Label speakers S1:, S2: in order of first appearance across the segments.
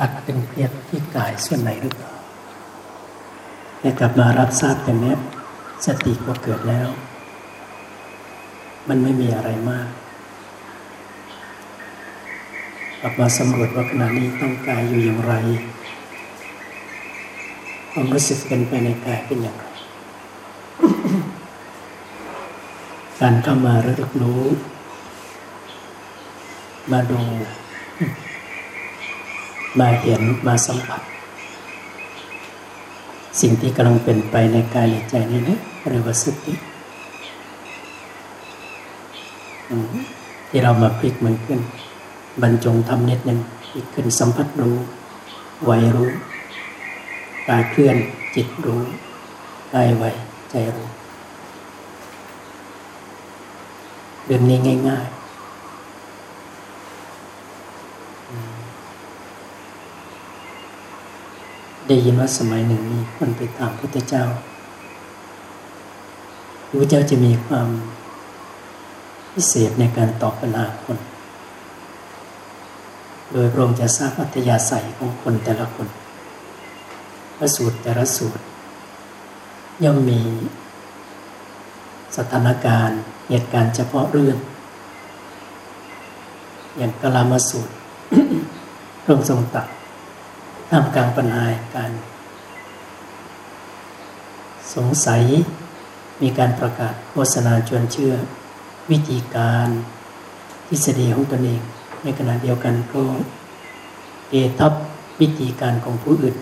S1: อัดตึงเครียดที่กายส่วนไหนหรือเปล่าแต่กลับมารับทราบอย่างนี้สติก็เกิดแล้ว มันไม่มีอะไรมาก กลับมาสำรวจว่าขณะนี้ต้องกายอยู่อย่างไร ความรู้สึกเป็นไปในกายเป็นอย่างไร การเข้ามาระลึกรู้ มาดู มาเห็นมาสัมผัส สิ่งที่กำลังเป็นไปในกายในใจนี่นะเรียกว่าสติที่เรามาพลิกมันขึ้น บรรจงทำนิดหนึ่งพลิกขึ้นสัมผัสรู้ไหวรู้กายเคลื่อนจิตรู้กายไหวใจรู้เรื่องนี้ง่าย ๆ ได้ยินว่าสมัยหนึ่งมีคนไปถามพระเจ้าพระเจ้าจะมีความพิเศษในการตอบปัญหาคน โดยพระองค์จะทราบอัธยาศัยของคนแต่ละคนพระสูตรแต่ละสูตร ย่อมมีสถานการณ์เหตุการณ์เฉพาะเรื่อง อย่างกลามาสูตรพระองค์ทรงตัด ท่ามกลางปัญหาการสงสัยมีการประกาศโฆษณาชวนเชื่อ วิธีการทฤษฎีของตนเอง ในขณะเดียวกันก็เอทับวิธีการของผู้อื่น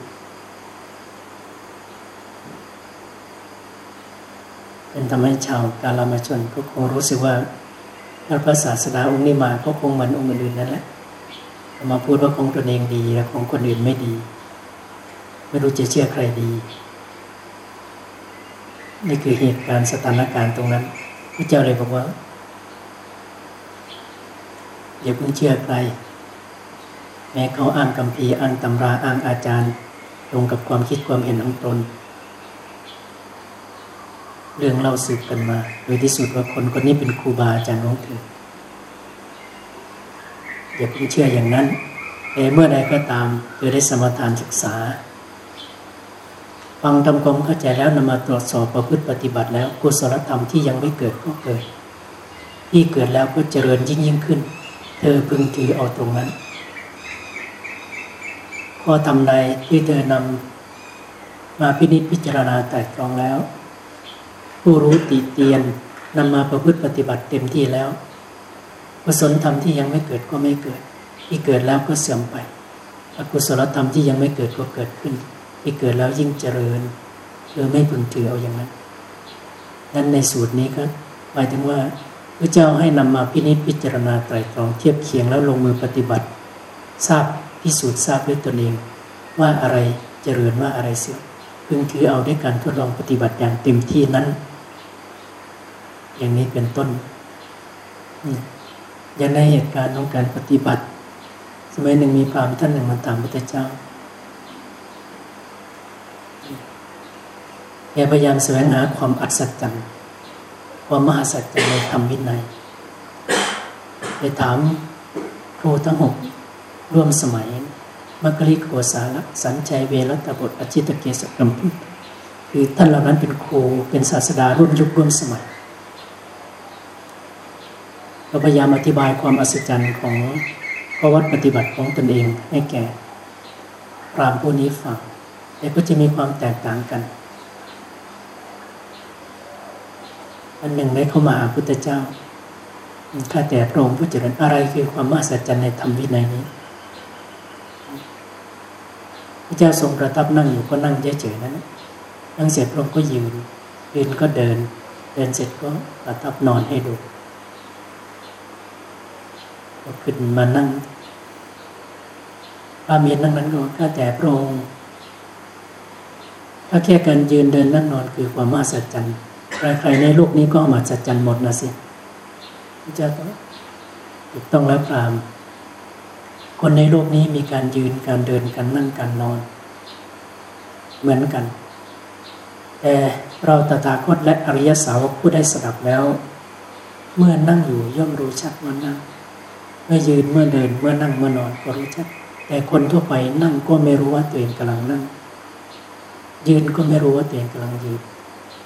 S1: เป็นทำให้ชาวกาลามาชนก็คงรู้สึกว่าพระศาสดาองค์นี้มาก็คงเหมือนองค์อื่นนั่นแหละ มาพูดว่าของตนเองดีและของคนอื่นไม่ดี ไม่รู้จะเชื่อใครดี นี่คือเหตุการณ์สถานการณ์ตรงนั้นพระเจ้าเลยบอกว่าอย่าเพิ่งเชื่อใคร แม้เขาอ้างคำพีอ้างตำราอ้างอาจารย์ตรงกับความคิดความเห็นของตนเรื่องเล่าสืบกันมา โดยที่สุดว่าคนคนนี้เป็นครูบาอาจารย์ของเธอ อย่าเพิ่งเชื่ออย่างนั้นแต่เมื่อใดก็ตามเธอได้สมทานศึกษา ฟังทำความเข้าใจแล้วนำมาตรวจสอบประพฤติปฏิบัติแล้วกุศลธรรมที่ยังไม่เกิดก็เกิด ที่เกิดแล้วก็เจริญยิ่งยิ่งขึ้น เธอพึงถือเอาตรงนั้นข้อทำใดที่เธอนำมาพินิจพิจารณาแต่ตรองแล้ว ผู้รู้ติเตียนนำมาประพฤติปฏิบัติเต็มที่แล้ว กุศลธรรมที่ยังไม่เกิดก็ไม่เกิด ที่เกิดแล้วก็เสื่อมไปอกุศลธรรมที่ยังไม่เกิดก็เกิดขึ้น ที่เกิดแล้วยิ่งเจริญเธอไม่พึงถือเอาอย่างนั้นนั้นในสูตรนี้ก็หมายถึงว่าพระเจ้าให้นำมาพินิจพิจารณาไตรตรองเทียบเคียงแล้วลงมือปฏิบัติ ทราบพิสูจน์ทราบด้วยตนเอง ว่าอะไรเจริญว่าอะไรเสื่อมพึงถือเอาด้วยการทดลองปฏิบัติอย่างเต็มที่นั้น อย่างนี้เป็นต้นอ ย่างในเหตุการณ์ของการปฏิบัติ สมัยหนึ่งมีพรามท่านหนึ่งมาตามพระเจ้าแกพยายามแสวงหาความอัศจรรย์ความมหัศจรรย์ในธรรมวินัยไปถามครูทั้งหกร่วมสมัย มัคคิริโกสาระสัญชัยเวรตบทอจิตเกศกัมพุคือท่านเหล่านั้นเป็นครูเป็นศาสดาร่วมยุคร่วมสมัย เราพยายามอธิบายความอัศจรรย์ของพระวัดปฏิบัติของตนเองให้แก่พรามผู้นี้ฟังแต่ก็จะมีความแตกต่างกัน อันหนึ่งได้เข้ามาหาพุทธเจ้าข้าแต่พระองค์ผู้เจริญอะไรคือความมหัศจรรย์ในธรรมวินัยนี้พระเจ้าทรงประทับนั่งอยู่ก็นั่งเฉยๆนั้น นั่งเสร็จพระองค์ก็ยืน ยืนก็เดิน เดินเสร็จก็ประทับนอนให้ดู ก็ขึ้นมานั่งพระเมียนนั่งนั้นก็ข้าแต่พระองค์ถ้าแค่การยืนเดินนั่งนอนคือความมหัศจรรย์ใครๆในโลกนี้ก็มหัศจรรย์หมดนะสิพระเจ้าก็ถูกต้องแล้วพรามคนในโลกนี้มีการยืนการเดินการนั่งการนอน เหมือนกัน แต่เราตถาคตและอริยสาวกผู้ได้สดับแล้ว เมื่อนั่งอยู่ย่อมรู้ชัดว่านั่ง เมื่อยืนเมื่อเดินเมื่อนั่งเมื่อนอนก็รู้ชัดแต่คนทั่วไปนั่งก็ไม่รู้ว่าตัวเองกำลังนั่ง ยืนก็ไม่รู้ว่าตัวเองกำลังยืน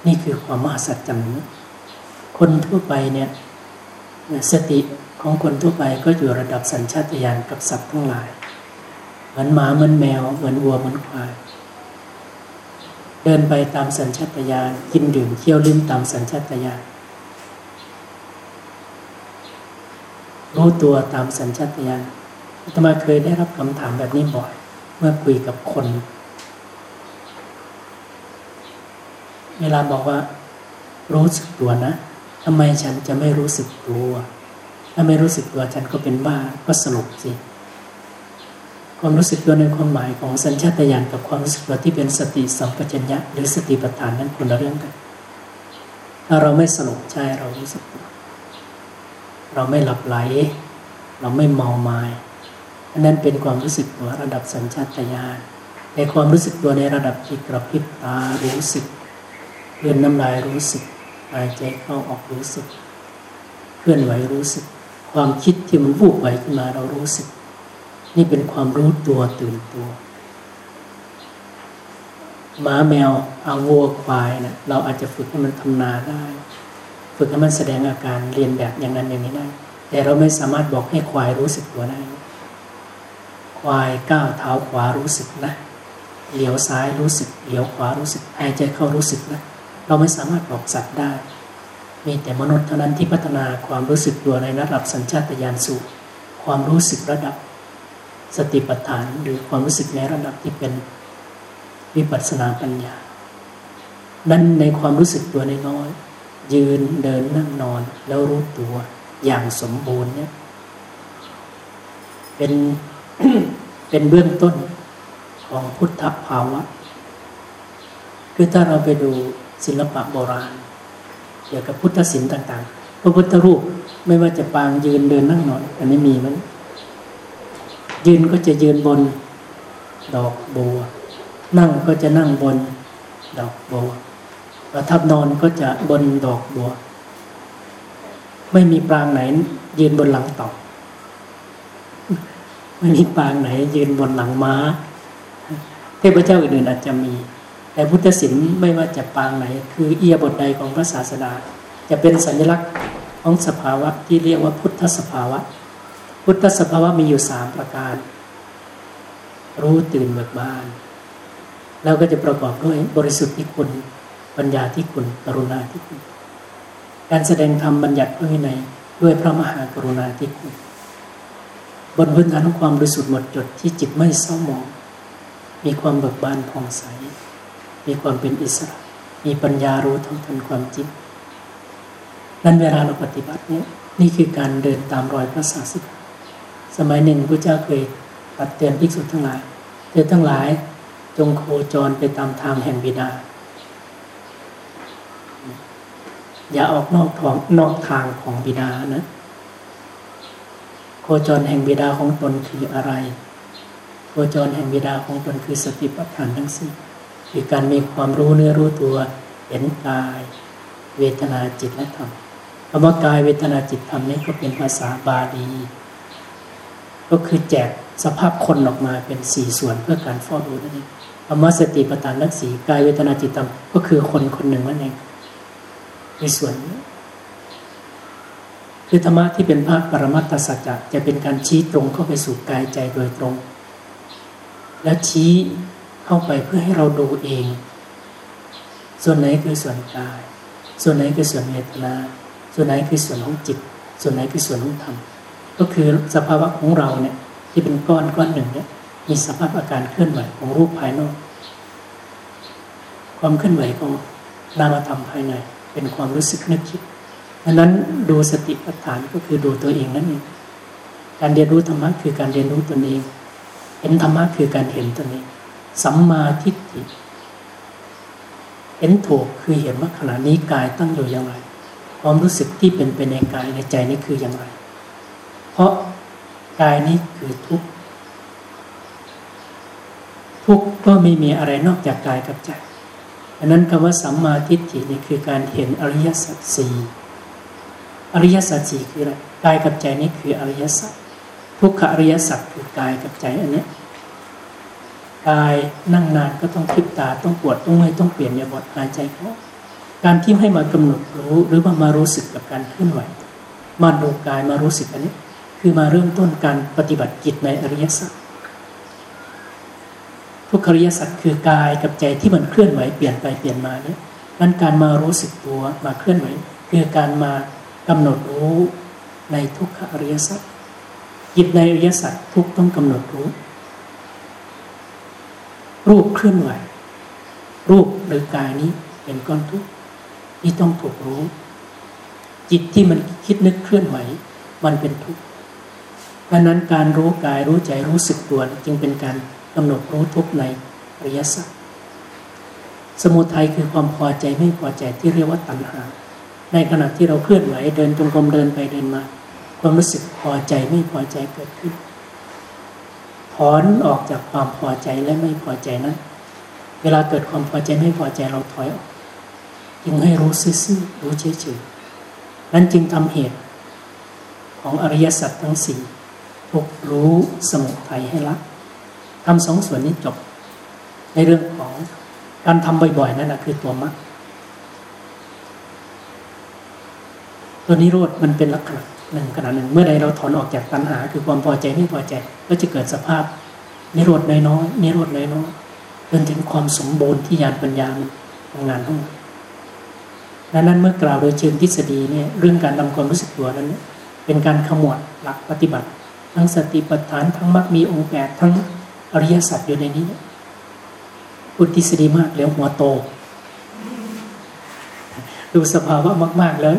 S1: นี่คือความมหัศจรรย์คนทั่วไปเนี่ยสติของคนทั่วไปก็อยู่ระดับสัญชาตญาณกับสัตว์ทั้งหลาย เหมือนหมาเหมือนแมว เหมือนวัวเหมือนควาย เดินไปตามสัญชาตญาณกินดื่มเที่ยวลิ้มตามสัญชาตญาณ รู้ตัวตามสัญชาตญาณอาตมาเคยได้รับคำถามแบบนี้บ่อย เมื่อคุยกับคน เวลาบอกว่า รู้สึกตัวนะทำไมฉันจะไม่รู้สึกตัว ถ้าไม่รู้สึกตัวฉันก็เป็นบ้าก็สรุปสิความรู้สึกตัวในความหมายของสัญชาตญาณกับความรู้สึกตัวที่เป็นสติสัมปชัญญะหรือสติปัฏฐานนั้นคนละเรื่องกัน ถ้าเราไม่สรุปใจเรารู้สึกตัว เราไม่หลับไหล เราไม่เมาไมาอันนั้นเป็นความรู้สึกตัวระดับสัญชาตญาณในความรู้สึกตัวในระดับจิตกระพริบตารู้สึกเลื่อนน้ำลายรู้สึกหายใจเข้าออกรู้สึกเคลื่อนไหวรู้สึก ความคิดที่มันวูบไหวขึ้นมาเรารู้สึก นี่เป็นความรู้ตัวตื่นตัวหมาแมวอาวัวควายเนะเราอาจจะฝึกให้มันทำนาได้ ฝึกให้มันแสดงอาการเรียนแบบอย่างนั้นอย่างนี้ได้ แต่เราไม่สามารถบอกให้ควายรู้สึกตัวได้ ควายก้าวเท้าขวารู้สึกนะ เหลียวซ้ายรู้สึก เหลียวขวารู้สึก หายใจเข้ารู้สึกนะ เราไม่สามารถบอกสัตว์ได้ มีแต่มนุษย์เท่านั้นที่พัฒนาความรู้สึกตัวในระดับสัญชาตญาณสู่ความรู้สึกระดับสติปัฏฐานหรือความรู้สึกในระดับที่เป็นวิปัสสนาปัญญา นั้นในความรู้สึกตัวน้อย ยืนเดินนั่งนอนแล้วรู้ตัวอย่างสมบูรณ์เนี่ยเป็นเป็นเบื้องต้นของพุทธภาวะ คือถ้าเราไปดูศิลปะโบราณเกี่ยวกับพุทธศิลป์ต่างๆ พระพุทธรูปไม่ว่าจะปางยืนเดินนั่งนอน อันนี้มีมั้ยยืนก็จะยืนบนดอกบัว นั่งก็จะนั่งบนดอกบัว ประทับนอนก็จะบนดอกบัว ไม่มีปางไหน ยืนบนหลังต่อไม่มีปางไหน ยืนบนหลังม้า เทพเจ้าอื่นๆอาจจะมี แต่พุทธศิลป์ไม่ว่าจะปางไหน คือเอียบทใดของพระศาสดา จะเป็นสัญลักษณ์ของสภาวะที่เรียกว่าพุทธสภาวะ พุทธสภาวะมีอยู่สามประการ รู้ตื่นเบิกบาน แล้วก็จะประกอบด้วยบริสุทธิ์ที่คุณ ปัญญาที่คุณกรุณาที่คุณ การแสดงธรรมบัญญัติพระวินัยด้วยพระมหากรุณาที่คุณ บนพื้นฐานของความบริสุทธิ์หมดจดที่จิตไม่เศร้าหมอง มีความเบิกบานผ่องใส มีความเป็นอิสระ มีปัญญารู้ทั้งทันความจริงนั้นเวลาเราปฏิบัติเนี่ยนี่คือการเดินตามรอยพระศาสดาสมัยหนึ่งพระเจ้าเคยตัดเตือนภิกษุทั้งหลายเธอทั้งหลายจงโคจรไปตามทางแห่งบิดา อย่าออกนอกทางนอกทางของบิดานะ โคจรแห่งบิดาของตนคืออะไร โคจรแห่งบิดาของตนคือสติปัฏฐานทั้งสิ้นคือการมีความรู้เนื้อรู้ตัวเห็นกาย เวทนาจิตและธรรมคำว่ากายเวทนาจิตธรรมนี้ก็เป็นภาษาบาลีก็คือแจกสภาพคนออกมาเป็นสี่ส่วนเพื่อการเฝ้าดูนั่นเองคำว่าสติปัฏฐานลักสีกายเวทนาจิตธรรมก็คือคนคนหนึ่งนั่นเอง ในส่วนนี้คือธรรมะที่เป็นภาคปรมัตถสัจจะจะเป็นการชี้ตรงเข้าไปสู่กายใจโดยตรง และชี้เข้าไปเพื่อให้เราดูเอง ส่วนไหนคือส่วนกาย ส่วนไหนคือส่วนเวทนาส่วนไหนคือส่วนของจิต ส่วนไหนคือส่วนของธรรมก็คือสภาวะของเราเนี่ยที่เป็นก้อนก้อนหนึ่งเนี่ยมีสภาพอาการเคลื่อนไหวของรูปภายนอก ความเคลื่อนไหวของนามธรรมภายใน เป็นความรู้สึกนึกคิดดังนั้นดูสติปัฏฐานก็คือดูตัวเองนั่นเองการเรียนรู้ธรรมะคือการเรียนรู้ตนเองเห็นธรรมะคือการเห็นตนเองสัมมาทิฏฐิเห็นถูกคือเห็นว่าขณะนี้กายตั้งอยู่อย่างไร ความรู้สึกที่เป็นไปในกายในใจนี้คืออย่างไร เพราะกายนี้คือทุกทุกก็ไม่มีอะไรนอกจากกายกับใจ ดังนั้นคำว่าสัมมาทิฏฐินี่คือการเห็นอริยสัจสี่อริยสัจสี่คืออะไรกายกับใจนี้คืออริยสัจทุกขอริยสัจคือกายกับใจอันนี้กายนั่งนานก็ต้องคิดตาต้องปวดต้องเมื่อยต้องเปลี่ยนยาบทหายใจเขาการที่ให้มากำหนดรู้หรือว่ามารู้สึกกับการเคลื่อนไหวมาดูกายมารู้สึกอันนี้ คือมาเริ่มต้นการปฏิบัติจิตในอริยสัจ ทุกขริยสัจคือกายกับใจที่มันเคลื่อนไหวเปลี่ยนไปเปลี่ยนมาเนี่ยนั้นการมารู้สึกตัวมาเคลื่อนไหวคือการมากำหนดรู้ในทุกขอริยสัจจิตในอริยสัจทุกต้องกำหนดรู้ รูปเคลื่อนไหว รูปหรือกายนี้เป็นก้อนทุกข์ที่ต้องถูกรู้ จิตที่มันคิดนึกเคลื่อนไหว มันเป็นทุกข์ดังนั้นการรู้กายรู้ใจรู้สึกตัวจึงเป็นการ กำหนดรู้ทุกในอริยสัจสมุทัยคือความพอใจไม่พอใจที่เรียกว่าตัณหา ในขณะที่เราเคลื่อนไหวเดินจงกรมเดินไปเดินมา ความรู้สึกพอใจไม่พอใจเกิดขึ้น ถอนออกจากความพอใจและไม่พอใจนั้น เวลาเกิดความพอใจไม่พอใจเราถอยออกจึงให้รู้ซื่อๆรู้เฉยๆนั้นจึงทำเหตุ ของอริยสัจทั้งสี่ทุกรู้สมุทัยให้ละ ทำสองส่วนนี้จบ ในเรื่องของการทำบ่อยๆนั่นแหะคือตัวมรรคตัวนิโรธมันเป็นลักษณะหนึ่งขณะหนึ่ง เมื่อใดเราถอนออกจากตัณหา คือความพอใจไม่พอใจ ก็จะเกิดสภาพนิโรธน้อยๆนิโรธน้อยๆจนถึงความสมบูรณ์ที่ญาณปัญญาทำงานทั้งหมดดังนั้นเมื่อกล่าวโดยเชิงทฤษฎีเนี่ยเรื่องการทำความรู้สึกตัวนั้น เป็นการขมวดหลักปฏิบัติ ทั้งสติปัฏฐานทั้งมรรคมีองค์แปดทั้ง อริยสัจอยู่ในนี้พุทธิสดีมากแล้วหัวโต ดูสภาวะมาก ๆ แล้ว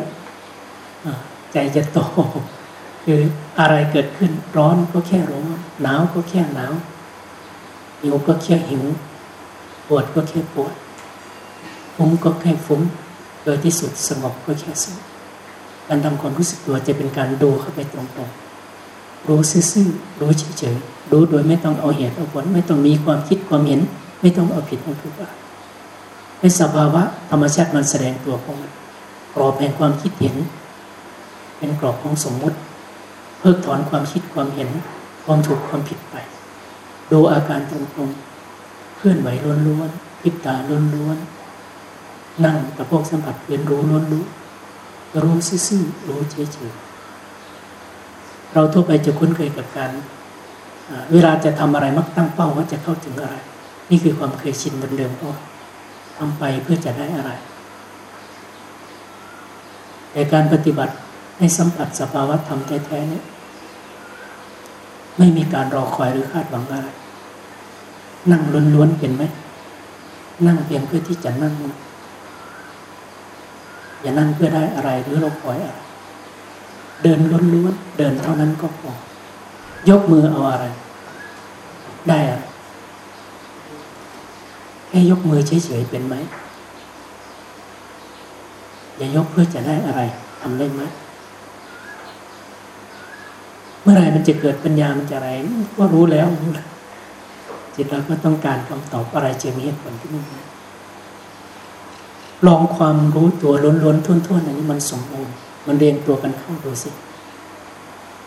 S1: ใจจะโต คืออะไรเกิดขึ้นร้อนก็แค่ร้อน หนาวก็แค่หนาวหิวก็แค่หิว ปวดก็แค่ปวดฟุ้งก็แค่ฟุ้งโดยที่สุดสงบก็แค่สงบการทำความรู้สึกตัวจะเป็นการดูเข้าไปตรงๆ รู้ซื่อๆรู้เฉยๆรู้โดยไม่ต้องเอาเหตุเอาผลไม่ต้องมีความคิดความเห็น ไม่ต้องเอาผิดเอาถูกในสภาวะธรรมชาติมันแสดงตัวของมันกรอบแห่งความคิดเห็น เป็นกรอบของสมมุติ เพิกถอนความคิดความเห็น ความถูกความผิดไป ดูอาการตรงๆเคลื่อนไหวล้วนๆพิบตาล้วนๆนั่งกับพวกสัมผัสเรียนรู้ล้วนรู้รู้ซื่อๆรู้เฉยๆ เราทั่วไปจะคุ้นเคยกับการเวลาจะทำอะไรมักตั้งเป้าว่าจะเข้าถึงอะไร นี่คือความเคยชินเดิมๆก็ทำไปเพื่อจะได้อะไร แต่การปฏิบัติให้สัมผัสสภาวะธรรมแท้ๆเนี่ยไม่มีการรอคอยหรือคาดหวังอะไร นั่งล้วนๆเป็นไหม นั่งเพียงเพื่อที่จะนั่ง อย่านั่งเพื่อได้อะไรหรือราปล่อยอะไร เดินล้วนๆเดินเท่านั้นก็พอยกมือเอาอะไร ได้อะแค่ยกมือเฉยๆเป็นไหมอย่ายกเพื่อจะได้อะไรทำได้ไหมเมื่อไรมันจะเกิดปัญญามันจะอะไรก็รู้แล้วจิตเราก็ต้องการคำตอบอะไรเชิงเหตุผลที่นี่ลองความรู้ตัวล้นๆทุ่นๆอันนี้มันสมบูรณ์ มันเรียงตัวกันเข้าดูสิ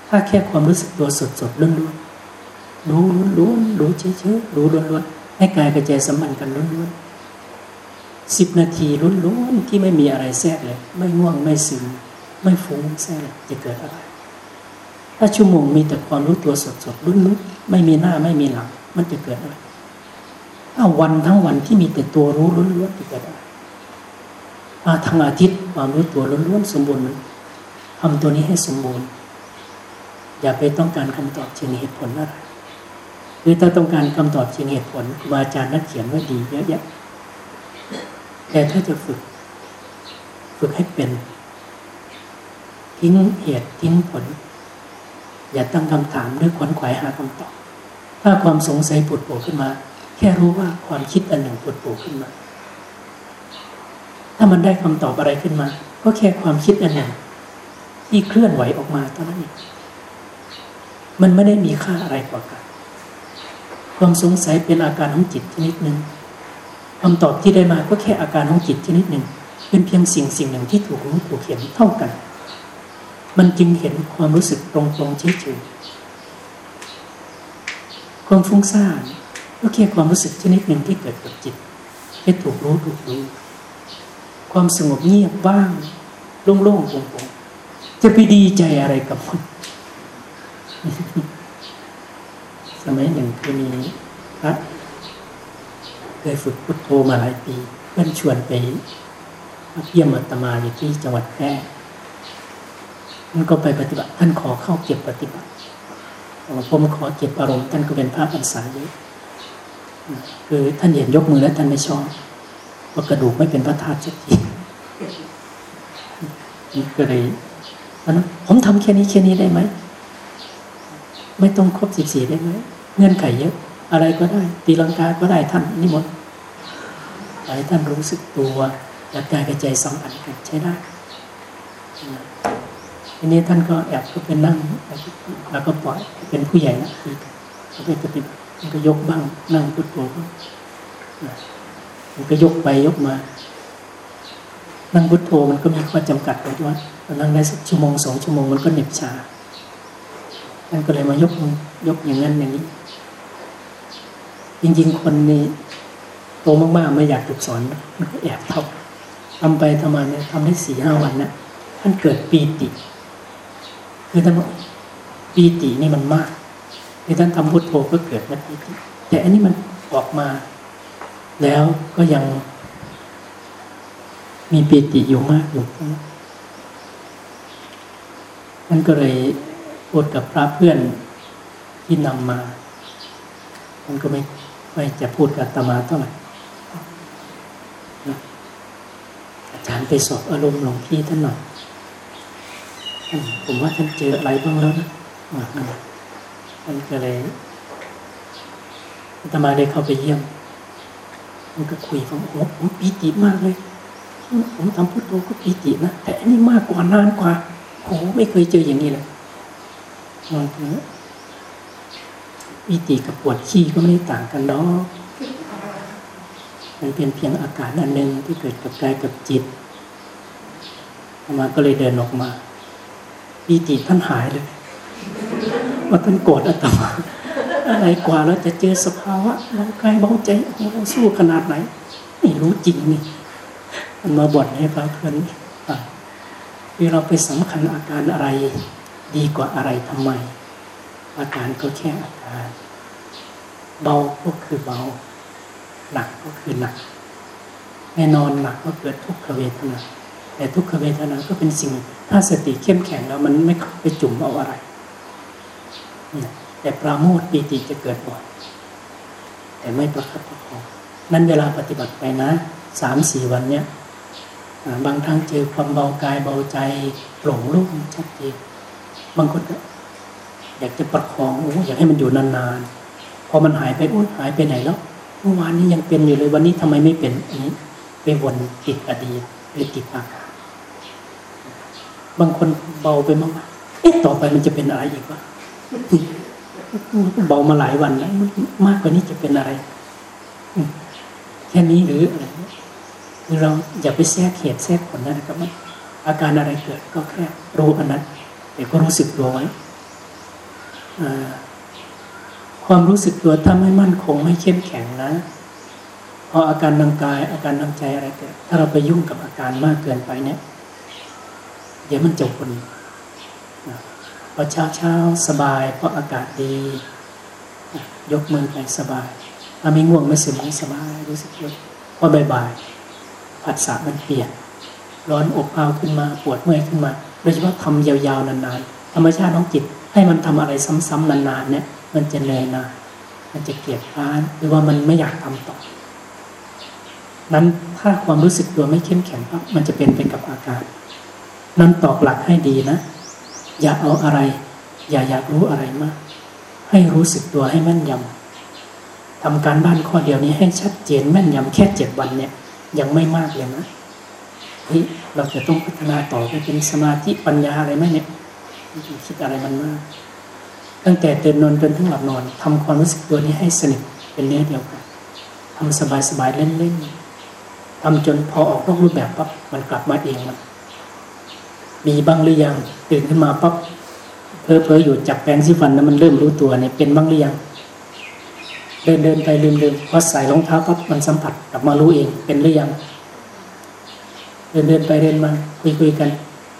S1: ถ้าแค่ความรู้สึกตัวสดๆล้วนๆรู้ล้วนๆรู้เฉยๆรู้ล้วนๆให้กายกระจายสัมพันธ์กันล้วนๆสิบนาทีล้วนๆที่ไม่มีอะไรแทรกเลย ไม่ง่วงไม่ซึมไม่ฟุ้งแทรกจะเกิดอะไร ถ้าชั่วโมงมีแต่ความรู้ตัวสดๆล้วนๆไม่มีหน้าไม่มีหลัง มันจะเกิดอะไรถ้าวันทั้งวันที่มีแต่ตัวรู้ล้วนๆจะเกิดอะไร ทางอาทิตย์ความรู้ตัวล้วนๆสมบูรณ์ทำตัวนี้ให้สมบูรณ์ อย่าไปต้องการคำตอบเชิงเหตุผลอะไรหรือถ้าต้องการคำตอบเชิงเหตุผลครูบาอาจารย์นักเขียนไว้ดีเยอะแยะแต่ถ้าจะฝึก ฝึกให้เป็น ทิ้งเหตุทิ้งผล อย่าตั้งคำถามด้วยขวนขวายหาคำตอบ ถ้าความสงสัยปุดโผล่ขึ้นมา แค่รู้ว่าความคิดอันหนึ่งปุดโผล่ขึ้นมา ถ้ามันได้คำตอบอะไรขึ้นมา ก็แค่ความคิดอันหนึ่งที่เคลื่อนไหวออกมาเท่านั้นเองมันไม่ได้มีค่าอะไรกว่ากัน ความสงสัยเป็นอาการของจิตชนิดหนึ่งคำตอบที่ได้มาก็แค่อาการของจิตชนิดหนึ่งเป็นเพียงสิ่งสิ่งหนึ่งที่ถูกรู้ถูกเห็นเท่ากัน มันจึงเห็นความรู้สึกตรงตรงเฉยๆความฟุ้งซ่านก็แค่ความรู้สึกชนิดหนึ่งที่เกิดกับจิตให้ถูกรู้ถูกรู้ ความสงบเงียบบ้างโล่งๆโปร่งๆจะไปดีใจอะไรกับมันสมัยหนึ่งคือมีพระเคยฝึกพุทโธมาหลายปี เพื่อนชวนไปเยี่ยมอาตมาอยู่ที่จังหวัดแพร่ท่านก็ไปปฏิบัติ ท่านขอเข้าเก็บปฏิบัติผมขอเก็บอารมณ์ท่านก็เป็นพระพรรษาเยอะคือท่านเห็นยกมือแล้วท่านไม่ชอบ ว่ากระดูกไม่เป็นพระธาตุสักทีนี่ก็เลยนะผมทำแค่นี้แค่นี้ได้ไหม ไม่ต้องครบสิบสี่ได้ไหม เงื่อนไขเยอะ อะไรก็ได้ ตีลังกาก็ได้ท่านนิมนต์ให้ท่านรู้สึกตัวและกายกับใจสัมพันกันใช้ได้ทีนี้ท่านก็แอบก็เป็นนั่งแล้วก็ปล่อยเป็นผู้ใหญ่นะคือเขาไปปฏิบัติมันก็ยกบ้างนั่งพุทโธบ้าง มันก็ยกไปยกมา นั่งพุทโธมันก็มีข้อจำกัดไว้ด้วยนั่งได้สักชั่วโมงสองชั่วโมงมันก็เหน็บชาท่านก็เลยมายกยกอย่างนั้นอย่างนี้ จริงๆ คนนี้โตมากๆไม่อยากถูกสอนมันก็แอบทำทำไปทำมาเนี่ยทำได้สี่ห้าวันนะท่านเกิดปีติ คือท่านปีตินี่มันมากคือท่านทำพุทโธก็เกิดมาปีติ แต่อันนี้มันออกมา แล้วก็ยังมีปีติอยู่มากอยู่นั่นก็เลยพูดกับพระเพื่อนที่นำมา มันก็ไม่ไม่จะพูดกับตมาเท่าไหร่อาจารย์ไปสอบอารมณ์หลวงพี่ท่านหน่อยผมว่าท่านเจออะไรบ้างแล้วนะท่านก็เลยตมาได้เข้าไปเยี่ยม มันก็คุยผมโอ้ผมปีติมากเลย ผมทำพุทโธก็ปีตินะ แต่อันนี้มากกว่านานกว่าโอ้ไม่เคยเจออย่างนี้เลยมันคือปีติกับปวดขี้ก็ไม่ได้ต่างกันเนาะมันเป็นเพียงอาการอันหนึ่งที่เกิดกับกายกับจิตมาก็เลยเดินออกมาปีติท่านหายเลยว่าท่านโกรธอาตมา อะไรกว่าแล้วจะเจอสภาวะร่างกายเบาใจเราสู้ขนาดไหน ไม่รู้จริงนี่มันมาบ่นให้พระเพื่อนฟังคือเราไปสำคัญอาการอะไร ดีกว่าอะไรทำไม อาการก็แค่อาการ เบาก็คือเบา หนักก็คือหนักแน่นอนหนักก็เกิดทุกขเวทนาแต่ทุกขเวทนาก็เป็นสิ่ง ถ้าสติเข้มแข็งแล้วมันไม่ไปจุ่มเอาอะไร แต่ปราโมทปีติจะเกิดบ่อยแต่ไม่ประคับประคองนั้นเวลาปฏิบัติไปนะสามสี่วันเนี้ยบางครั้งเจอความเบากายเบาใจหลงลุ่มชัดเจนบางคนก็อยากจะประคองโอ้อยากให้มันอยู่นานๆพอมันหายไปอุ้ยหายไปไหนแล้วเมื่อวานนี้ยังเป็นอยู่เลยวันนี้ทำไมไม่เป็นอันนี้ไปวนติดอดีตไปติดอาการบางคนเบาไปมากๆเอ๊ะต่อไปมันจะเป็นอะไรอีกวะ เบามาหลายวันแล้วมากกว่านี้จะเป็นอะไรแค่นี้หรืออะไรคือเราอย่าไปแทรกเหตุแทรกผลนะครับอาการอะไรเกิดก็แค่รู้อันนั้นแต่ก็รู้สึกตัวไว้ความรู้สึกตัวถ้าไม่มั่นคงไม่เข้มแข็งนะพออาการทางกาย อาการทางใจอะไรเกิดถ้าเราไปยุ่งกับอาการมากเกินไปเนี่ย เดี๋ยวมันจบคน พอเช้าเช้าสบายเพราะอากาศดี ยกมือไปสบายถ้าไม่ง่วงไม่ซึมไม่สบายรู้สึกยกพอบ่ายๆผัสสะมันเปลี่ยนร้อนอบอ้าวขึ้นมาปวดเมื่อยขึ้นมา โดยเฉพาะทำยาวๆนานๆธรรมชาติของจิตให้มันทำอะไรซ้ำๆนานๆเนี่ยมันจะเหนื่อยนานมันจะเกลียดค้านหรือว่ามันไม่อยากทำต่อ นั้นถ้าความรู้สึกตัวไม่เข้มแข็งมันจะเป็นไปกับอาการนั้นตอกหลักให้ดีนะ อย่าเอาอะไร อย่าอยากรู้อะไรมาก ให้รู้สึกตัวให้แม่นยำทำการบ้านข้อเดียวนี้ให้ชัดเจนแม่นยำแค่เจ็ดวันเนี่ย ยังไม่มากเลยนะเฮ้ยเราจะต้องพัฒนาต่อไปเป็นสมาธิปัญญาอะไรไหมเนี่ยคิดอะไรมันมาก ตั้งแต่เตือนนอนจนถึงหลับนอนทำความรู้สึกตัวนี้ให้สนิทเป็นเนื้อเดียวกันทำสบายๆเล่นๆทำจนพอออกนอกรูปแบบปั๊บมันกลับมาเองมัน มีบ้างหรือยังตื่นขึ้นมาปั๊บเพอเพออยู่จับแปรงสีฟันแล้วมันเริ่มรู้ตัวเนี่ยเป็นบ้างหรือยัง เดินเดินไปลืมลืมพอใส่รองเท้าปั๊บมันสัมผัสกลับมารู้เองเป็นหรือยัง เดินเดินไปเดินมาคุยคุยกัน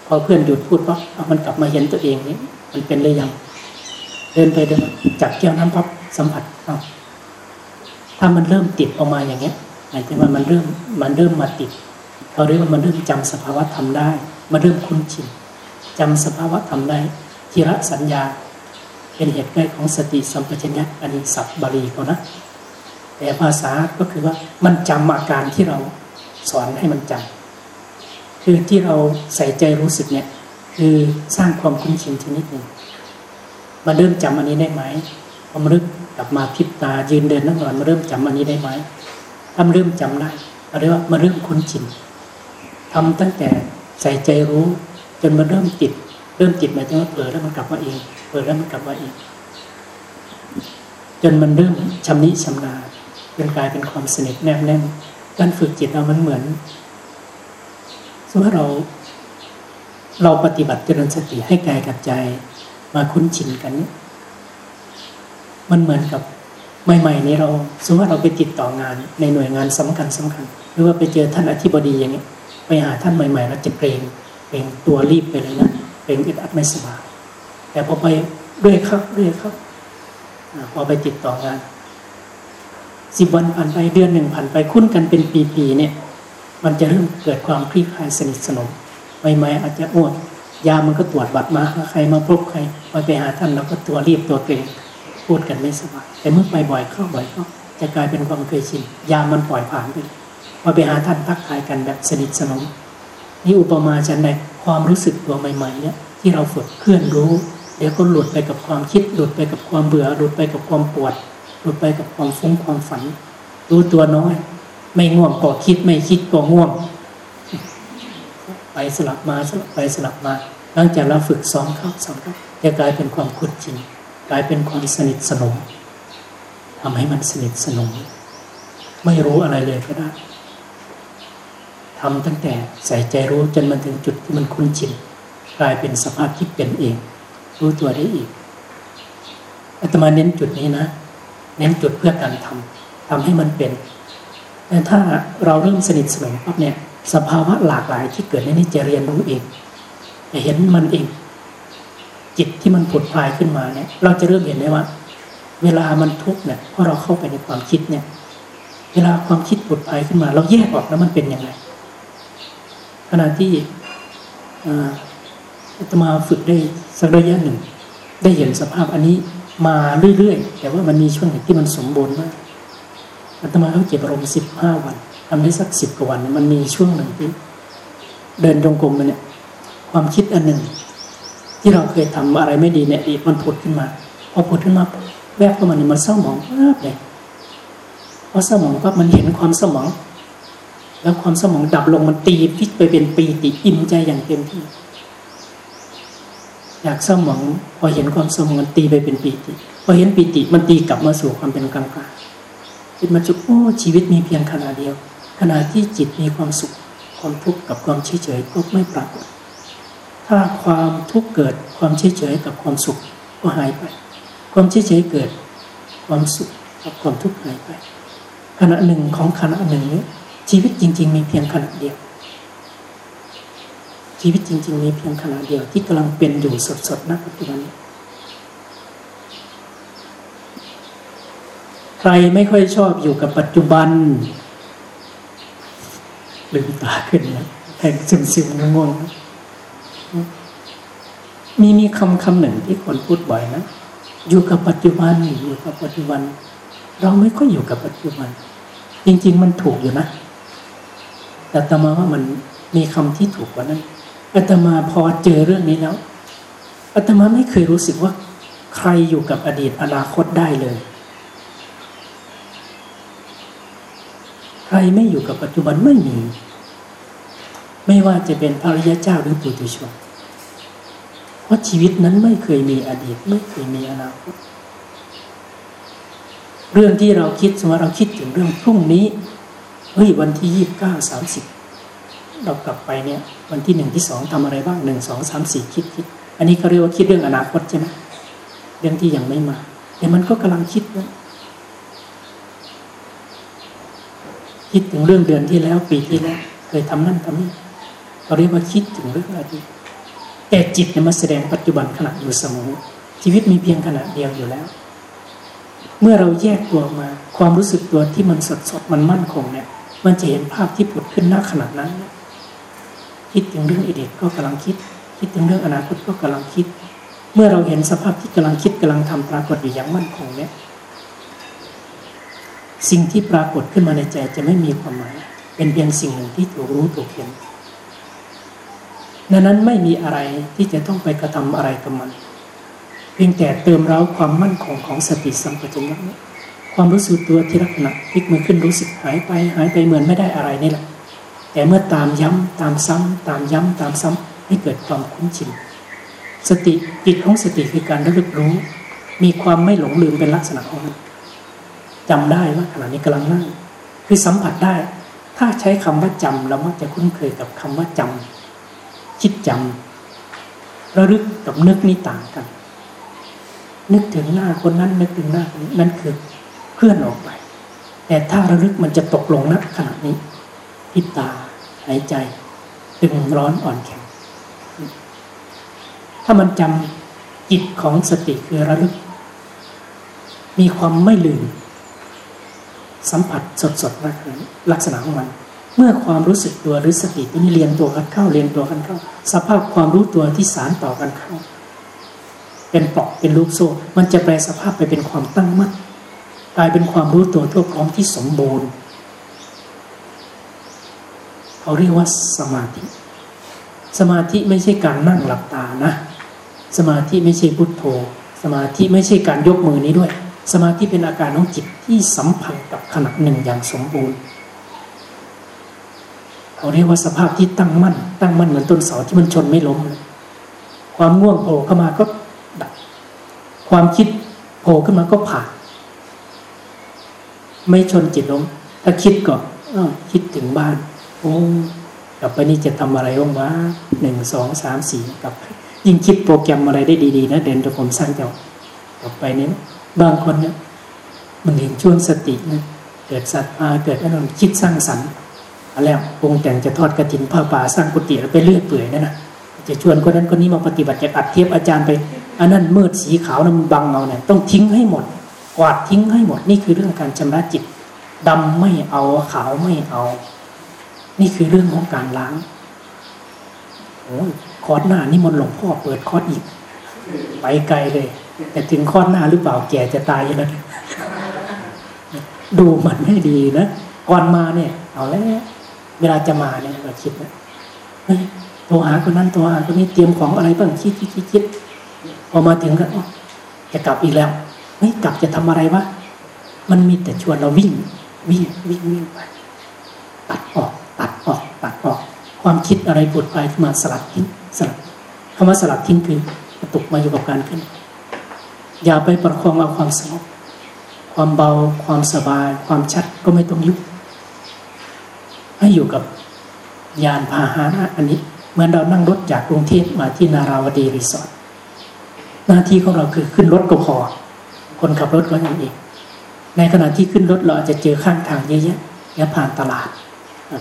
S1: พอเพื่อนหยุดพูดปั๊บมันกลับมาเห็นตัวเองนี่มันเป็นหรือยัง เดินไปเดินมาจับแก้วน้ำปั๊บสัมผัสเอาถ้ามันเริ่มติดออกมาอย่างเงี้ยหมายถึงว่ามันเริ่มมันเริ่มมาติดเขาเรียกว่ามันเริ่มจำสภาวะธรรมได้ มันเริ่มคุ้นชินจำสภาวะธรรมได้ทีระสัญญา เป็นเหตุใกล้ของสติสัมปชัญญะอันนี้ศัพท์บาลีเขานะแต่ภาษาก็คือว่ามันจำอาการที่เราสอนให้มันจำคือที่เราใส่ใจรู้สึกเนี่ย คือสร้างความคุ้นชินชนิดหนึ่งมาเริ่มจำอันนี้ได้ไหมพอมาเริ่มกลับมาพิบตายืนเดินนั่งนอนมาเริ่มจำอันนี้ได้ไหมถ้าเริ่มจำได้เราเรียกว่ามาเริ่มคุ้นชินทำตั้งแต่ ใส่ใจรู้ จนมาเริ่มติดเริ่มติดหมายถึงว่าเผลอแล้วมันกลับมาเองเผลอแล้วมันกลับมาเองจนมันเริ่มชำนิชำนาญจนกลายเป็นความสนิทแนบแน่นการฝึกจิตเรามันเหมือนสมมติเรา เราปฏิบัติเจริญสติให้กายกับใจ มาคุ้นชินกันเนี่ยมันเหมือนกับใหม่ๆนี้เรา สมมติว่าเราไปติดต่องานในหน่วยงานสำคัญสำคัญ หรือว่าไปเจอท่านอธิบดีอย่างนี้ ไปหาท่านใหม่ๆเราจะเกรงเกรงตัวรีบไปเลยนะเกรงอึดอัดไม่สบาย แต่พอไปเรื่อยครับเรื่อยครับพอไปติดต่องานสิบวันผ่านไปเดือนหนึ่งผ่านไปคุ้นกันเป็นปีๆเนี่ย มันจะเริ่มเกิดความคลี่คลายสนิทสนมใหม่ๆอาจจะอ้วนยามันก็ตรวจบัตรมาใครมาพบใครไปไปหาท่านเราก็ตัวรีบตัวเกรงพูดกันไม่สบายแต่เมื่อไปบ่อยเข้าบ่อยเข้าจะกลายเป็นความเคยชินยามันปล่อยผ่านไป พอไปหาท่านทักทายกันแบบสนิทสนมนี่อุปมาจันในความรู้สึกตัวใหม่ ๆ เนี่ยที่เราฝึกเคลื่อนรู้ เดี๋ยวก็หลุดไปกับความคิด หลุดไปกับความเบื่อ หลุดไปกับความปวด หลุดไปกับความฟุ้งความฝัน รู้ตัวน้อย ไม่ง่วงก็คิดไม่คิดก็ง่วง ไปสลับมาสลับไปสลับมาหลังจากเราฝึกซ้อมเข้าซ้อมเข้าจะกลายเป็นความคุ้นชินกลายเป็นความสนิทสนมทำให้มันสนิทสนม ไม่รู้อะไรเลยก็ได้ ทำตั้งแต่ใส่ใจรู้จนมันถึงจุดที่มันคุ้นชินกลายเป็นสภาพที่เป็นเอง รู้ตัวได้อีกอาตมาเน้นจุดนี้นะ เน้นจุดเพื่อการทำทำให้มันเป็นแต่ถ้าเราเริ่มสนิทสนมปั๊บเนี่ย สภาวะหลากหลายที่เกิดในนี้จะเรียนรู้เองจะเห็นมันเอง จิตที่มันผุดพายขึ้นมาเนี่ย เราจะเริ่มเห็นได้ว่า เวลามันทุกข์เนี่ยพอเราเข้าไปในความคิดเนี่ย เวลาความคิดผุดพายขึ้นมา เราแยกออกแล้วมันเป็นยังไง ณะที่อาตมาฝึกได้สักระยะหนึ่ง ได้เห็นสภาพอันนี้มาเรื่อยๆ แต่ว่ามันมีช่วงหนึ่งที่มันสมบูรณ์มากอาตมาเขาเก็บอารมณ์สิบห้าวันทำได้สักสิบกว่าวัน มันมีช่วงหนึ่งที่เดินจงกรมมันเนี่ย ความคิดอันหนึ่ง ที่เราเคยทำอะไรไม่ดีเนี่ยอีกมันผุดขึ้นมา พอผุดขึ้นมาแวบเข้ามาเนี่ยมันเศร้าหมองมากเลยพอเศร้าหมองปั๊บมันเห็นความเศร้าหมอง แล้วความสมองดับลงมันตีพิษไปเป็นปีติอิ่มใจอย่างเต็มที่ อยากสมองพอเห็นความสมองมันตีไปเป็นปีติพอเห็นปีติมันตีกลับมาสู่ความเป็นกลางกลางคิดมาจุโอ้ชีวิตมีเพียงขนาดเดียว ขณะที่จิตมีความสุข ความทุกข์กับความเฉยเฉยก็ไม่ปรากฏถ้าความทุกข์เกิดความเฉยเฉยกับความสุขก็หายไป ความเฉยเฉยเกิด ความสุขกับความทุกข์หายไปขณะหนึ่งของขณะหนึ่งนี้ ชีวิตจริง ๆ มีเพียงขณะเดียว ชีวิตจริง ๆ มีเพียงขณะเดียวที่กำลังเป็นอยู่สดๆณปัจจุบันใครไม่ค่อยชอบอยู่กับปัจจุบันลืมตาขึ้นนะแทงซึมๆง่วงมีมีคำคำหนึ่งที่คนพูดบ่อยนะอยู่กับปัจจุบันอยู่กับปัจจุบัน เราไม่ค่อยอยู่กับปัจจุบัน จริง ๆ มันถูกอยู่นะ อาตมาว่ามันมีคำที่ถูกกว่านั้นอาตมาพอเจอเรื่องนี้แล้วอาตมาไม่เคยรู้สึกว่า ใครอยู่กับอดีตอนาคตได้เลย ใครไม่อยู่กับปัจจุบันไม่มี ไม่ว่าจะเป็นพระริยเจ้าหรือปุถุชนเพราะชีวิตนั้นไม่เคยมีอดีต ไม่เคยมีอนาคต เรื่องที่เราคิดสมมติเราคิดถึงเรื่องพรุ่งนี้ เฮ้ยวันที่ยี่สิบเก้าสามสิบเรากลับไปเนี่ย วันที่หนึ่งที่สองทำอะไรบ้างหนึ่งสองสามสี่คิดคิด อันนี้เขาเรียกว่าคิดเรื่องอนาคตใช่ไหมเรื่องที่ยังไม่มาแต่มันก็กำลังคิดว่าคิดถึงเรื่องเดือนที่แล้วปีที่แล้วเคยทำนั่นทำนี่เราเรียกว่าคิดถึงเรื่องอดีตแต่จิตเนี่ยมาแสดงปัจจุบันขณะอยู่เสมอชีวิตมีเพียงขณะเดียวอยู่แล้ว เมื่อเราแยกตัวมา ความรู้สึกตัวที่มันสดสดมันมั่นคงเนี่ย มันจะเห็นภาพที่ผุดขึ้นหน้าขนาดนั้น คิดถึงเรื่องอดีตก็กำลังคิด คิดถึงเรื่องอนาคตก็กำลังคิด เมื่อเราเห็นสภาพที่กำลังคิดกำลังทำปรากฏอยู่อย่างมั่นคงเนี่ยสิ่งที่ปรากฏขึ้นมาในใจจะไม่มีความหมาย เป็นเพียงสิ่งหนึ่งที่ถูกรู้ถูกเห็นดังนั้นไม่มีอะไรที่จะต้องไปกระทำอะไรกับมัน เพียงแต่เติมเร้าความมั่นคงของสติสัมปชัญญะ ความรู้สึกตัวที่ลักษณะพลิกมือขึ้นรู้สึกหายไปหายไปเหมือนไม่ได้อะไรนี่แหละ แต่เมื่อตามย้ำตามซ้ำตามย้ำตามซ้ำให้เกิดความคุ้นชินสติจิตของสติคือการระลึกรู้ มีความไม่หลงลืมเป็นลักษณะของมันจำได้ว่าขณะนี้กำลังนั่งคือสัมผัสได้ ถ้าใช้คำว่าจำเรามักจะคุ้นเคยกับคำว่าจำคิดจำระลึกกับนึกนี่ต่างกัน นึกถึงหน้าคนนั้นนึกถึงหน้าคนนี้นั่นคือ เคลื่อนออกไป แต่ถ้าระลึกมันจะตกลงณขณะนี้พิตาหายใจตึงร้อนอ่อนแข็ง ถ้ามันจำจิตของสติคือระลึก มีความไม่ลืม สัมผัสสดๆลักษณะของมัน เมื่อความรู้สึกตัวหรือสติตัวนี้เรียนตัวกันเข้าเรียนตัวกันเข้า สภาพความรู้ตัวที่สารต่อกันเข้า เป็นปอกเป็นลูกโซ่ มันจะแปลสภาพไปเป็นความตั้งมั่น กลายเป็นความรู้ตัวทั่วพร้อมที่สมบูรณ์เขาเรียกว่าสมาธิ สมาธิไม่ใช่การนั่งหลับตานะ สมาธิไม่ใช่พุทโธ สมาธิไม่ใช่การยกมือนี้ด้วย สมาธิเป็นอาการของจิตที่สัมพันธ์กับขณะหนึ่งอย่างสมบูรณ์เขาเรียกว่าสภาพที่ตั้งมั่น ตั้งมั่นเหมือนต้นเสาที่มันชนไม่ล้มเลยความง่วงโผล่เข้ามาก็ดับความคิดโผล่ขึ้นมาก็ผ่าน ไม่ชนจิตล้มถ้าคิดก็คิดถึงบ้าน โอ้กลับไปนี่จะทำอะไรบ้างวะหนึ่งสองสามสี่กลับ ยิ่งคิดโปรแกรมอะไรได้ดีๆนะเด่นตัวผมสร้างเจ้ากลับไปนี้บางคนเนี่ยมันเห็นช่วงสตินะเกิดสัตว์มาเกิดอารมณ์คิดสร้างสรรค์แล้วปรุงแต่งจะทอดกระถินผ้าป่าสร้างกุฏิแล้วไปเลื่อยเปื่อยนั่นนะจะชวนคนนั้นคนนี้มาปฏิบัติจะอัดเทียบอาจารย์ไปอันนั้นมืดสีขาวนั้นบังเอาเนี่ยต้องทิ้งให้หมด กวาดทิ้งให้หมด นี่คือเรื่องการชำระจิตดำไม่เอาขาวไม่เอา นี่คือเรื่องของการล้างโอ้คอร์สหน้านี่มันหลวงพ่อเปิดคอร์สอีก ไปไกลเลย แต่ถึงข้อหน้าหรือเปล่าแก่จะตายแล้วดูมันไม่ดีนะก่อนมาเนี่ย เอาแล้วเวลาจะมาเนี่ยเราคิดนะเฮ้ยโทรหาคนนั้นโทรหาคนนี้เตรียมของอะไรบ้างคิดคิดคิดคิดพอมาถึงก็จะกลับอีกแล้ว ฮ้ยกลับจะทำอะไรวะมันมีแต่ชวนเราวิ่ง วิ่งวิ่งวิ่งไปตัดออกตัดออกตัดออก ความคิดอะไรปวดไปมาสลัดทิ้งสลัดคำว่าสลัดทิ้งคือกระตุกมาอยู่กับการขึ้น อย่าไปประคองเอาความสงบความเบาความสบาย ความชัดก็ไม่ต้องยุบให้อยู่กับยานพาหนะอันนี้ เหมือนเรานั่งรถจากกรุงเทพมาที่นาราวดีรีสอร์ทหน้าที่ของเราคือขึ้นรถก็พอ คนขับรถก็อยังเองในขณะที่ขึ้นรถเราอาจจะเจอข้างทางเยอะแยะผ่านตลาด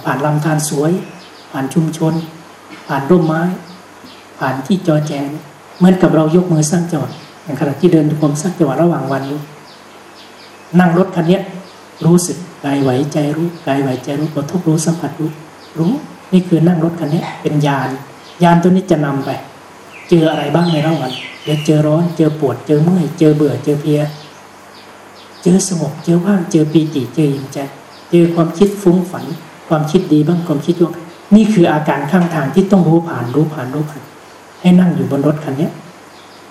S1: ผ่านลำธารสวย ผ่านชุมชน ผ่านร่มไม้ ผ่านที่จอแจงเหมือนกับเรายกมือสร้างจังหวะในขณะที่เดินทุกมสักจังหวะระหว่างวันนี้นั่งรถคันนี้รู้สึกกายไหวใจรู้กายไหวใจรู้กระทบรู้สัมผัสรู้รู้นี่คือนั่งรถคันนี้เป็นยาน ยานตัวนี้จะนำไป เจออะไรบ้างในระหว่าง ยวเจอร้อน เจอปวด เจอเมื่อย เจอเบื่อ เจอเพีย เจอสงบ เจอว่าง เจอปีติ เจออิ่มใจ เจอความคิดฟุ้งฝัน ความคิดดีบ้าง ความคิดยั่วนี่คืออาการข้างทางที่ต้องรู้ผ่าน รู้ผ่าน รู้ผ่าน ให้นั่งอยู่บนรถคันนี้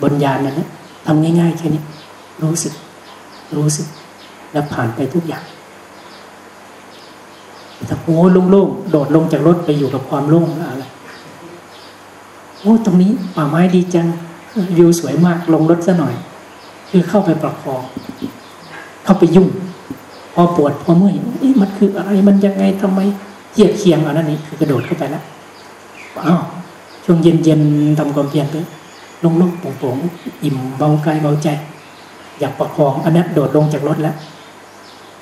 S1: บนยานนั้นนะทำง่ายๆแค่นี้ รู้สึก รู้สึก แล้วผ่านไปทุกอย่างแต่โอ้โล่งๆ โดดลงจากรถไปอยู่กับความโล่งอะไรโอ้ตรงนี้ป่าไม้ดีจัง วิวสวยมากลงรถซะหน่อย คือเข้าไปประคอง เข้าไปยุ่ง พอปวดพอเมื่อยมันคืออะไรมันยังไงทำไมเทียบเคียงอันนั้นนี่คือกระโดดเข้าไปแล้วอ้าวช่วงเย็นๆทำความเพียรไปลงลงโป่งๆอิ่มเบากายเบาใจ อยากประคองอันนั้นโดดลงจากรถแล้ว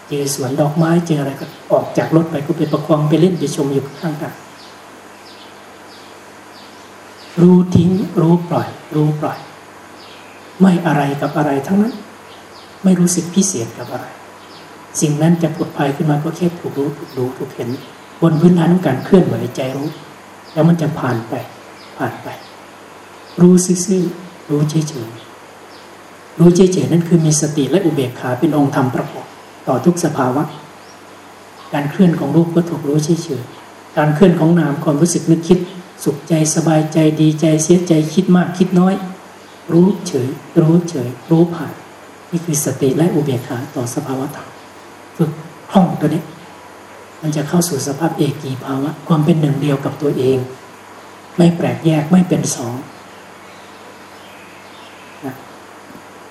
S1: เจอสวนดอกไม้เจออะไรก็ออกจากรถไปก็ไปประคองไปเล่นไปชมอยู่ข้างทาง รู้ทิ้ง รู้ปล่อย รู้ปล่อย ไม่อะไรกับอะไรทั้งนั้น ไม่รู้สึกพิเศษกับอะไร สิ่งนั้นจะผุดภัยขึ้นมาก็แค่ถูกรู้ถูกรู้ถูกเห็น บนพื้นฐานของการเคลื่อนไหวใจรู้ แล้วมันจะผ่านไป ผ่านไป รู้ซื่อๆรู้เฉยๆรู้เฉยๆนั่นคือมีสติและอุเบกขาเป็นองค์ธรรมประกอบต่อทุกสภาวะ การเคลื่อนของรูปก็ถูกรู้เฉยๆการเคลื่อนของนามความรู้สึกนึกคิด สุขใจสบายใจดีใจเสียใจคิดมากคิดน้อย รู้เฉย รู้เฉย รู้ผ่านนี่คือสติและอุเบกขาต่อสภาวะธรรมฝึกคล่องตัวนี้มันจะเข้าสู่สภาพเอกีภาวะความเป็นหนึ่งเดียวกับตัวเอง ไม่แปลกแยกไม่เป็นสอง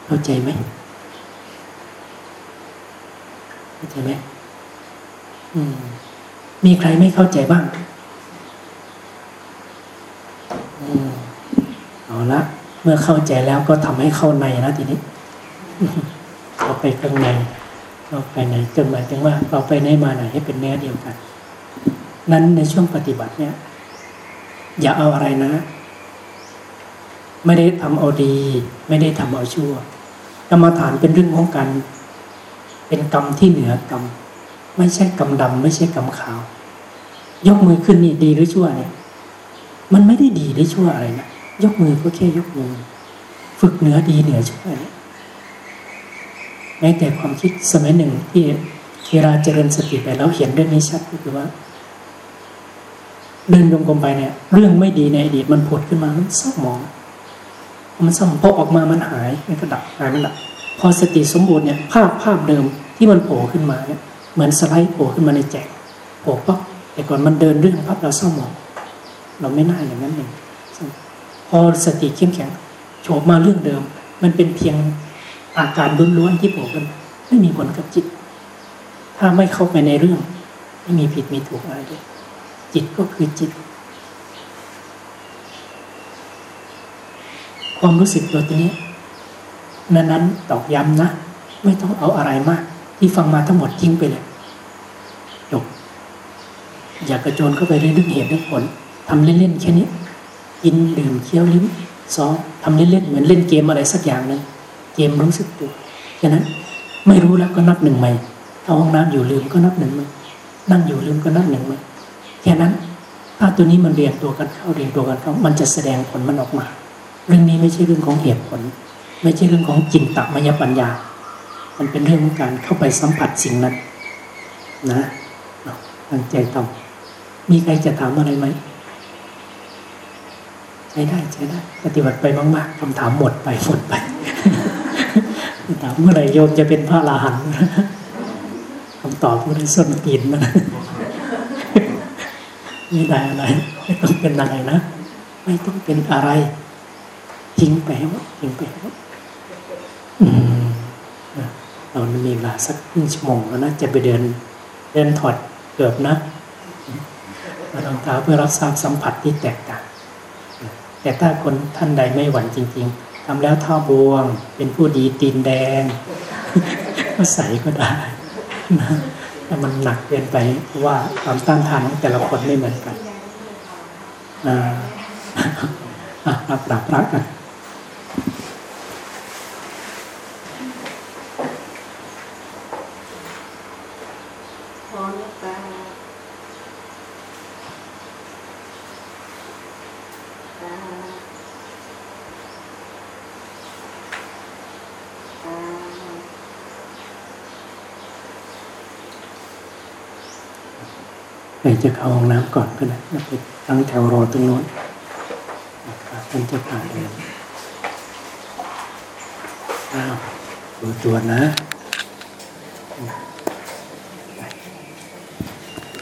S1: เข้าใจไหมเข้าใจไหมมมีใครไม่เข้าใจบ้าง เอาละเมื่อเข้าใจแล้วก็ทำให้เข้าในนะทีนี้เข้าไปข้างในเข้าไปในจนหมายถึงว่าเราไปไหนมาไหนให้เป็นเนื้อเดียวกัน นั้นในช่วงปฏิบัติเนี่ย อย่าเอาอะไรนะ ไม่ได้ทำเอาดี ไม่ได้ทำเอาชั่วกรรมฐานเป็นเรื่องของการเป็นกรรมที่เหนือกรรมไม่ใช่กรรมดำไม่ใช่กรรมขาว ยกมือขึ้นนี่ดีหรือชั่วเนี่ย มันไม่ได้ดีหรือชั่วอะไรนะยกมือก็แค่ยกมือ ฝึกเหนือดีเหนือชั่วเนี่ยแม้แต่ความคิดสมัยหนึ่งที่เวลาเจริญสติไปแล้วเห็นเรื่องนี้ชัดก็คือว่า เดินลงกลมไปเนี่ย เรื่องไม่ดีในอดีตมันผดขึ้นมามันเศร้าหมอง มันส่องพอออกมามันหายมันก็ดับหายมันดับพอสติสมบูรณ์เนี่ยภาพภาพเดิมที่มันโผล่ขึ้นมาเนี่ยเหมือนสไลด์โผล่ขึ้นมาในแจกโผล่ปั๊บแต่ก่อนมันเดินเรื่องปั๊บเราเศร้าหมอง เราไม่น่าอย่างนั้นเองพอสติเข้มแข็งโฉบมาเรื่องเดิม มันเป็นเพียงอาการล้วนๆที่โผล่ขึ้นไม่มีผลกับจิต ถ้าไม่เข้าไปในเรื่อง ไม่มีผิดมีถูกอะไรเลยจิตก็คือจิต ความรู้สึกตัวนี้นั้นนั้นตอกย้ำนะ ไม่ต้องเอาอะไรมาก ที่ฟังมาทั้งหมดทิ้งไปเลยจบอย่ากระโจนเข้าไปเรื่องเหตุเรื่องผล ทำเล่นๆแค่นี้ กินดื่มเคี้ยวลิ้มซ้อมทำเล่นๆเหมือนเล่นเกมอะไรสักอย่างหนึ่งเกมรู้สึกตัวแค่นั้นไม่รู้แล้วก็นับหนึ่งใหม่เอาห้องน้ำอยู่ลืมก็นับหนึ่งใหม่นั่งอยู่ลืมก็นับหนึ่งใหม่แค่นั้นถ้าตัวนี้มันเรียงตัวกันเข้าเรียงตัวกันเข้ามันจะแสดงผลมันออกมา เรื่องนี้ไม่ใช่เรื่องของเหตุผล ไม่ใช่เรื่องของจินตมยปัญญา มันเป็นเรื่องของการเข้าไปสัมผัสสิ่งนั้นนะตั้งใจทำมีใครจะถามอะไรไหม ใช้ได้ใช้ได้ปฏิบัติไปมาก ๆคำถามหมดไปหมดไปถามเมื่อไหร่โยมจะเป็นพระลาหันคำตอบผู้ได้ส้นตีนมันไม่ได้อะไรไม่ต้องเป็นอะไรนะ ไม่ต้องเป็นอะไรทิ้งไปหมดทิ้งไปหมดเรามีเวลาสักครึ่งชั่วโมงแล้วนะจะไปเดินเดินถอดเกือบนะมารองเท้าเพื่อรับทราบสัมผัสที่แตกต่าง แต่ถ้าคนท่านใดไม่หวั่นจริง ๆทำแล้วท่าบวง เป็นผู้ดีตีนแดง ก็ใส่ก็ได้นะแต่มันหนักเกินไปว่าความต้านทานของแต่ละคนไม่เหมือนกันอ่ารับรับรักกันะ จะเข้าห้องน้ำก่อนก็ได้แล้วไปตั้งแถวรอตรงโน้นท่านจะผ่านเลยอ้าวดตัวนะ